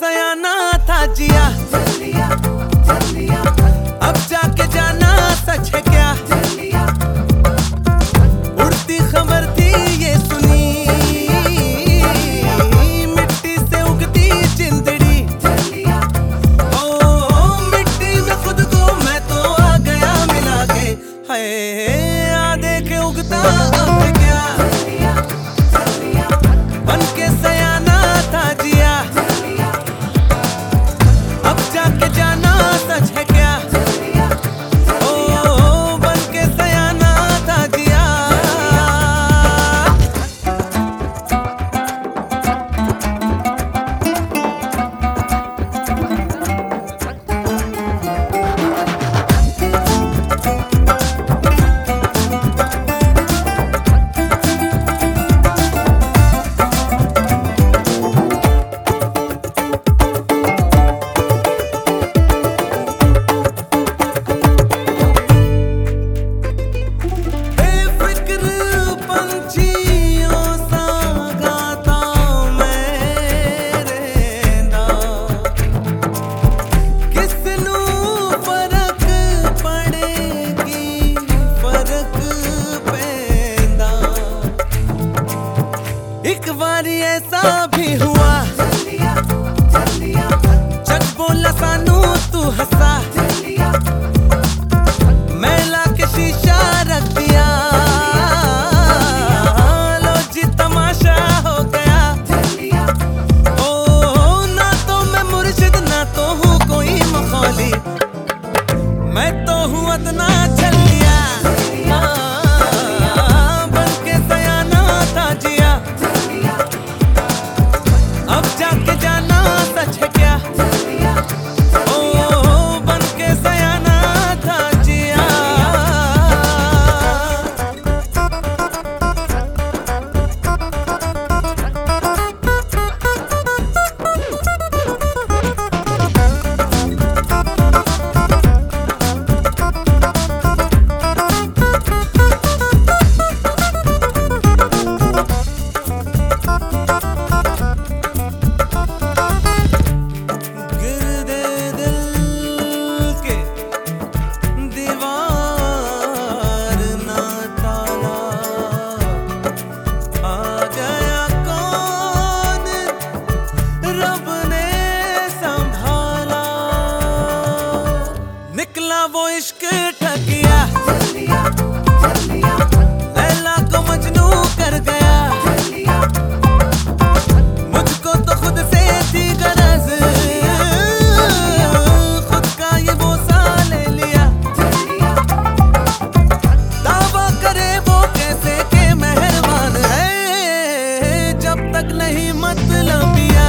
सयाना था जिया। जल लिया, अब जाके जाना सच है क्या? ऐसा भी हुआ। जग बोला सानू तू हंसा। तक नहीं मतलबिया